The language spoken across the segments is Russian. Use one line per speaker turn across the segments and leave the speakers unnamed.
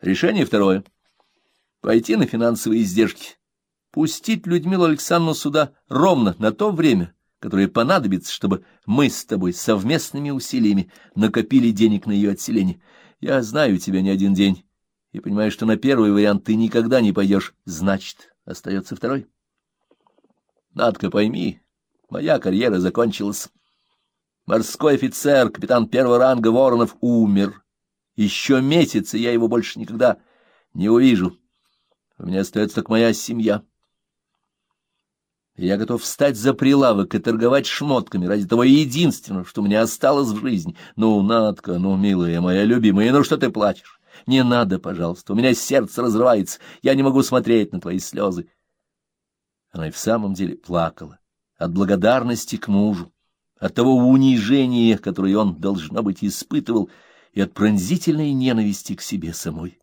Решение второе. Пойти на финансовые издержки. Пустить Людмилу Александровну сюда ровно на то время, которое понадобится, чтобы мы с тобой совместными усилиями накопили денег на ее отселение. Я знаю тебя не один день и понимаю, что на первый вариант ты никогда не пойдешь. Значит, остается второй. Надка, пойми, моя карьера закончилась. Морской офицер, капитан первого ранга Воронов, умер. Еще месяц, и я его больше никогда не увижу. У меня остается только моя семья. Я готов встать за прилавок и торговать шмотками ради того единственного, что меня осталось в жизни. Ну, Надка, ну, милая моя любимая, ну что ты плачешь? Не надо, пожалуйста, у меня сердце разрывается, я не могу смотреть на твои слезы. Она и в самом деле плакала от благодарности к мужу, от того унижения, которое он, должно быть, испытывал, и от пронзительной ненависти к себе самой.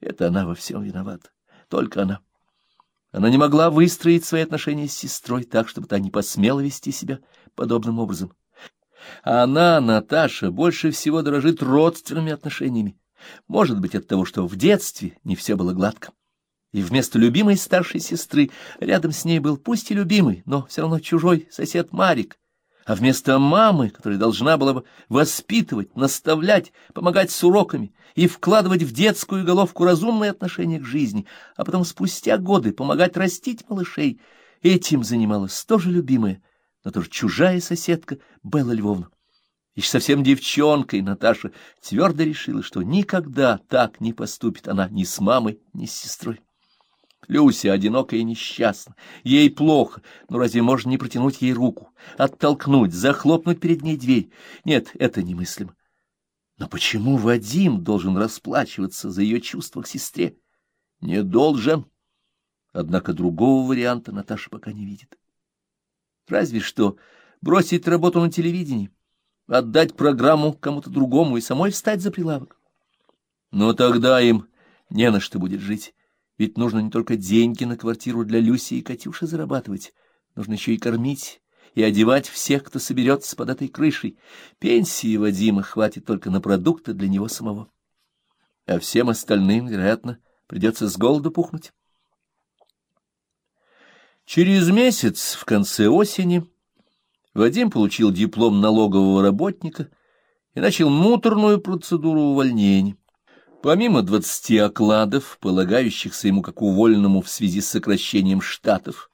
Это она во всем виновата, только она. Она не могла выстроить свои отношения с сестрой так, чтобы та не посмела вести себя подобным образом. А она, Наташа, больше всего дорожит родственными отношениями. Может быть, от того, что в детстве не все было гладко. И вместо любимой старшей сестры рядом с ней был пусть и любимый, но все равно чужой сосед Марик, а вместо мамы, которая должна была бы воспитывать, наставлять, помогать с уроками и вкладывать в детскую головку разумные отношения к жизни, а потом спустя годы помогать растить малышей, этим занималась тоже любимая, но тоже чужая соседка Белла Львовна. Еще совсем девчонкой Наташа твердо решила, что никогда так не поступит она ни с мамой, ни с сестрой. Люся одинока и несчастна. Ей плохо, но разве можно не протянуть ей руку, оттолкнуть, захлопнуть перед ней дверь? Нет, это немыслимо. Но почему Вадим должен расплачиваться за ее чувства к сестре? Не должен. Однако другого варианта Наташа пока не видит. Разве что бросить работу на телевидении, отдать программу кому-то другому и самой встать за прилавок. Но тогда им не на что будет жить. Ведь нужно не только деньги на квартиру для Люси и Катюши зарабатывать, нужно еще и кормить и одевать всех, кто соберется под этой крышей. Пенсии Вадима хватит только на продукты для него самого. А всем остальным, вероятно, придется с голоду пухнуть. Через месяц, в конце осени, Вадим получил диплом налогового работника и начал муторную процедуру увольнения. Помимо двадцати окладов, полагающихся ему как уволенному в связи с сокращением штатов,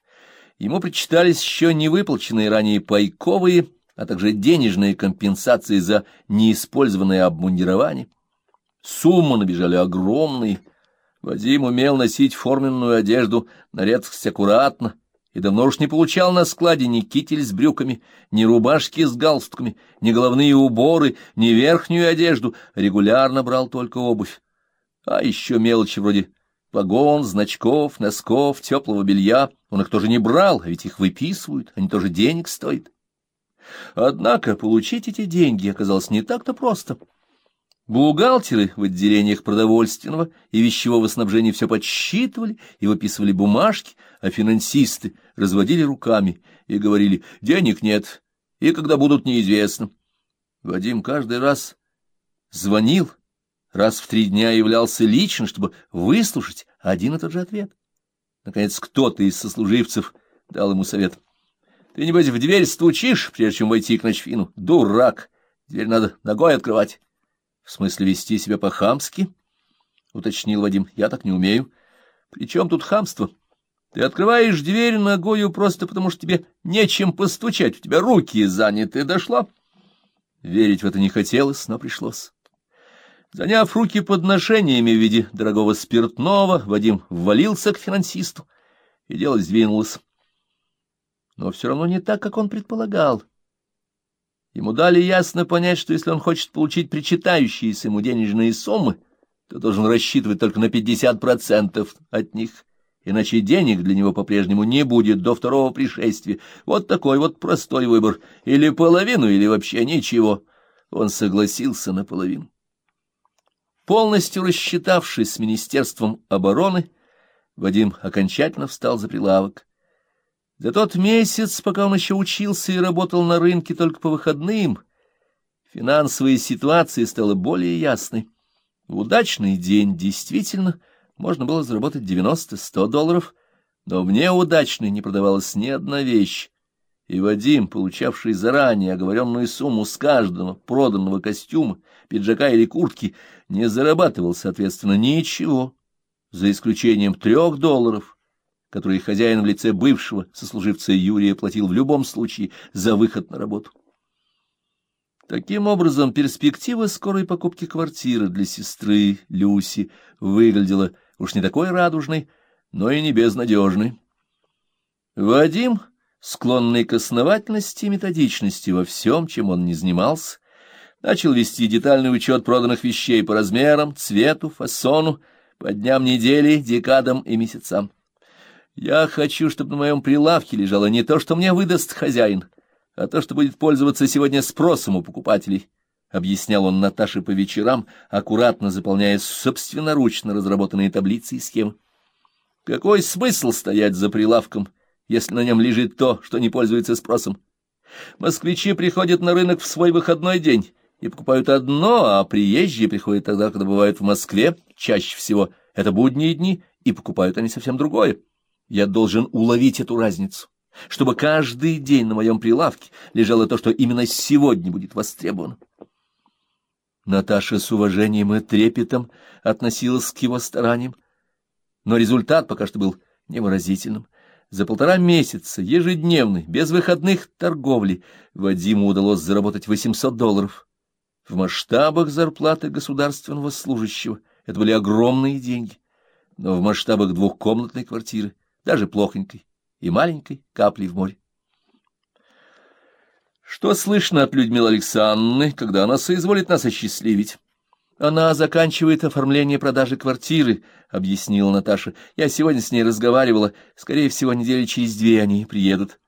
ему причитались еще невыплаченные ранее пайковые, а также денежные компенсации за неиспользованное обмундирование. Суммы набежали огромные. Вадим умел носить форменную одежду на редкость аккуратно, и давно уж не получал на складе ни китель с брюками, ни рубашки с галстуками, ни головные уборы, ни верхнюю одежду, регулярно брал только обувь. А еще мелочи вроде погон, значков, носков, теплого белья он их тоже не брал, а ведь их выписывают, они тоже денег стоят. Однако получить эти деньги оказалось не так-то просто — Бухгалтеры в отделениях продовольственного и вещевого снабжения все подсчитывали и выписывали бумажки, а финансисты разводили руками и говорили «денег нет, и когда будут, неизвестно». Вадим каждый раз звонил, раз в три дня являлся лично, чтобы выслушать один и тот же ответ. Наконец кто-то из сослуживцев дал ему совет. «Ты, небось, в дверь стучишь, прежде чем войти к ночфину? Дурак! Дверь надо ногой открывать». — В смысле вести себя по-хамски? — уточнил Вадим. — Я так не умею. — При чем тут хамство? Ты открываешь дверь ногою просто потому, что тебе нечем постучать, у тебя руки заняты. Дошло? Верить в это не хотелось, но пришлось. Заняв руки подношениями в виде дорогого спиртного, Вадим ввалился к финансисту, и дело сдвинулось. Но все равно не так, как он предполагал. Ему дали ясно понять, что если он хочет получить причитающиеся ему денежные суммы, то должен рассчитывать только на 50% от них, иначе денег для него по-прежнему не будет до второго пришествия. Вот такой вот простой выбор. Или половину, или вообще ничего. Он согласился на половину. Полностью рассчитавшись с Министерством обороны, Вадим окончательно встал за прилавок. За тот месяц, пока он еще учился и работал на рынке только по выходным, финансовая ситуация стала более ясной. В удачный день действительно можно было заработать 90-100 долларов, но в неудачный не продавалась ни одна вещь, и Вадим, получавший заранее оговоренную сумму с каждого проданного костюма, пиджака или куртки, не зарабатывал, соответственно, ничего, за исключением трех долларов, которые хозяин в лице бывшего сослуживца Юрия платил в любом случае за выход на работу. Таким образом, перспектива скорой покупки квартиры для сестры Люси выглядела уж не такой радужной, но и не безнадежной. Вадим, склонный к основательности и методичности во всем, чем он не занимался, начал вести детальный учет проданных вещей по размерам, цвету, фасону, по дням недели, декадам и месяцам. Я хочу, чтобы на моем прилавке лежало не то, что мне выдаст хозяин, а то, что будет пользоваться сегодня спросом у покупателей, — объяснял он Наташе по вечерам, аккуратно заполняя собственноручно разработанные таблицы и схемы. Какой смысл стоять за прилавком, если на нем лежит то, что не пользуется спросом? Москвичи приходят на рынок в свой выходной день и покупают одно, а приезжие приходят тогда, когда бывают в Москве, чаще всего это будние дни, и покупают они совсем другое. Я должен уловить эту разницу чтобы каждый день на моем прилавке лежало то, что именно сегодня будет востребовано. Наташа с уважением и трепетом относилась к его стараниям, но результат пока что был невыразительным. За полтора месяца ежедневной, без выходных торговли Вадиму удалось заработать 800 долларов. В масштабах зарплаты государственного служащего это были огромные деньги, но в масштабах двухкомнатной квартиры, даже плохонькой, и маленькой каплей в море. Что слышно от Людмилы Александровны, когда она соизволит нас осчастливить? Она заканчивает оформление продажи квартиры, — объяснила Наташа. Я сегодня с ней разговаривала. Скорее всего, недели через две они приедут.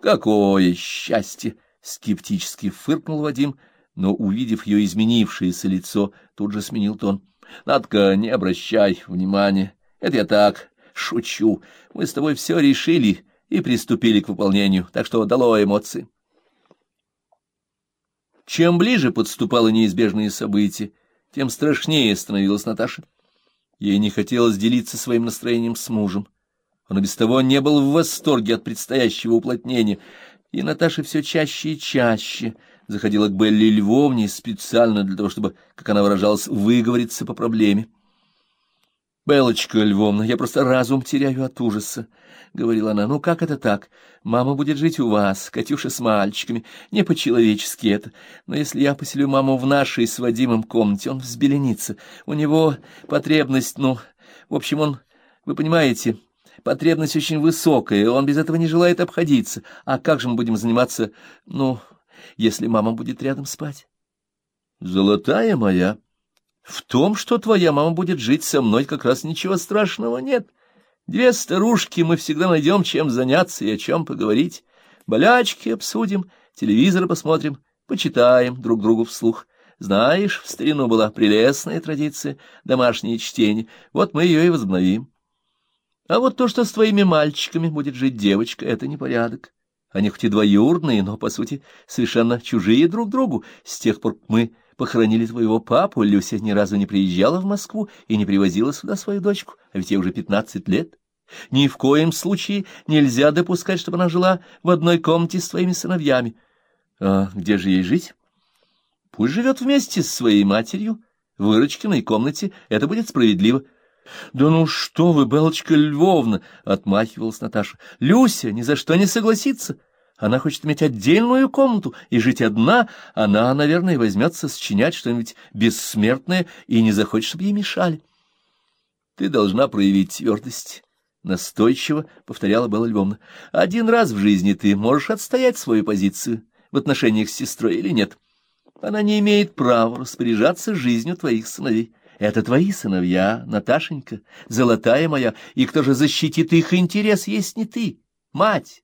Какое счастье! — скептически фыркнул Вадим, но, увидев ее изменившееся лицо, тут же сменил тон. — Надка, не обращай внимания. Это я так, Шучу. Мы с тобой все решили и приступили к выполнению, так что дало эмоции. Чем ближе подступало неизбежные события, тем страшнее становилась Наташа. Ей не хотелось делиться своим настроением с мужем. Он и без того не был в восторге от предстоящего уплотнения, и Наташа все чаще и чаще заходила к Белле Львовне специально для того, чтобы, как она выражалась, выговориться по проблеме. «Белочка Львовна, я просто разум теряю от ужаса», — говорила она. «Ну как это так? Мама будет жить у вас, Катюша с мальчиками. Не по-человечески это. Но если я поселю маму в нашей с Вадимом комнате, он взбеленится. У него потребность, ну, в общем, он, вы понимаете, потребность очень высокая, и он без этого не желает обходиться. А как же мы будем заниматься, ну, если мама будет рядом спать?» «Золотая моя», в том, что твоя мама будет жить со мной, как раз ничего страшного нет. Две старушки, мы всегда найдем чем заняться и о чем поговорить. Болячки обсудим, телевизор посмотрим, почитаем друг другу вслух. Знаешь, в старину была прелестная традиция, домашнее чтение. Вот мы ее и возобновим. А вот то, что с твоими мальчиками будет жить девочка, это непорядок. Они хоть и двоюродные, но, по сути, совершенно чужие друг другу. С тех пор мы похоронили твоего папу, Люся ни разу не приезжала в Москву и не привозила сюда свою дочку, а ведь ей уже пятнадцать лет. Ни в коем случае нельзя допускать, чтобы она жила в одной комнате с твоими сыновьями. А где же ей жить? Пусть живет вместе с своей матерью, в Ирочкиной комнате, это будет справедливо. — Да ну что вы, Белочка Львовна! — отмахивалась Наташа. — Люся ни за что не согласится. Она хочет иметь отдельную комнату и жить одна. Она, наверное, возьмется сочинять что-нибудь бессмертное и не захочет, чтобы ей мешали. Ты должна проявить твердость. Настойчиво повторяла Белла Львовна. Один раз в жизни ты можешь отстоять свою позицию в отношениях с сестрой или нет. Она не имеет права распоряжаться жизнью твоих сыновей. Это твои сыновья, Наташенька, золотая моя, и кто же защитит их интерес, есть не ты, мать.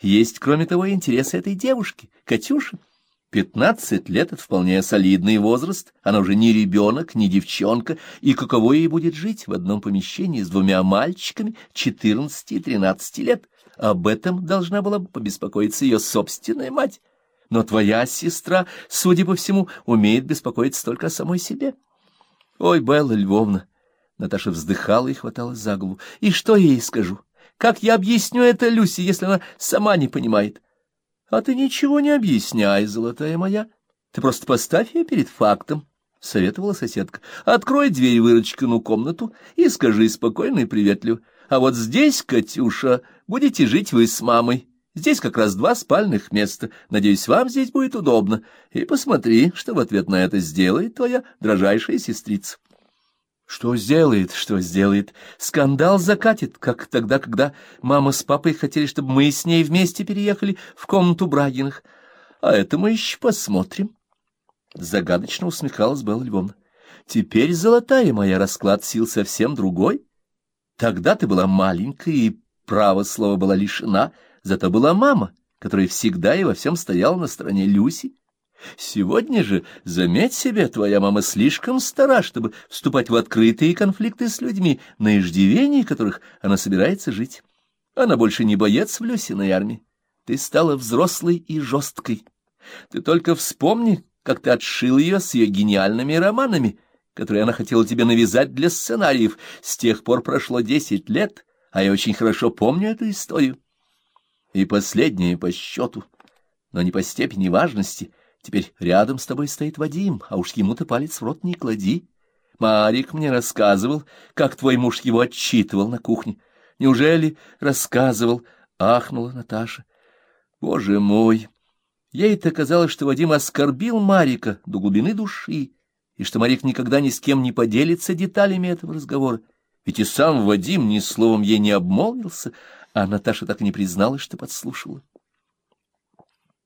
Есть, кроме того, интересы этой девушки, Катюши. Пятнадцать лет — это вполне солидный возраст, она уже не ребенок, не девчонка, и каково ей будет жить в одном помещении с двумя мальчиками четырнадцати и тринадцати лет? Об этом должна была бы побеспокоиться ее собственная мать. Но твоя сестра, судя по всему, умеет беспокоиться только о самой себе. Ой, Белла Львовна! Наташа вздыхала и хватала за голову. И что я ей скажу? Как я объясню это Люси, если она сама не понимает? А ты ничего не объясняй, золотая моя. Ты просто поставь ее перед фактом, — советовала соседка. Открой дверь Вырочкину комнату и скажи спокойно и приветливо. А вот здесь, Катюша, будете жить вы с мамой. Здесь как раз два спальных места. Надеюсь, вам здесь будет удобно. И посмотри, что в ответ на это сделает твоя дрожайшая сестрица. Что сделает, что сделает? Скандал закатит, как тогда, когда мама с папой хотели, чтобы мы с ней вместе переехали в комнату Брагиных. А это мы еще посмотрим. Загадочно усмехалась Белла Львовна. Теперь, золотая моя, расклад сил совсем другой. Тогда ты была маленькая и, право слова, была лишена, зато была мама, которая всегда и во всем стояла на стороне Люси. Сегодня же, заметь себе, твоя мама слишком стара, чтобы вступать в открытые конфликты с людьми, на иждивении которых она собирается жить. Она больше не боец в Люсиной армии. Ты стала взрослой и жесткой. Ты только вспомни, как ты отшил ее с ее гениальными романами, которые она хотела тебе навязать для сценариев. С тех пор прошло десять лет, а я очень хорошо помню эту историю. И последнее по счету, но не по степени важности — Теперь рядом с тобой стоит Вадим, а уж ему-то палец в рот не клади. Марик мне рассказывал, как твой муж его отчитывал на кухне. Неужели рассказывал? Ахнула Наташа. Боже мой! Ей-то казалось, что Вадим оскорбил Марика до глубины души, и что Марик никогда ни с кем не поделится деталями этого разговора. Ведь и сам Вадим ни словом ей не обмолвился, а Наташа так и не призналась, что подслушала.